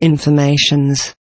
informations.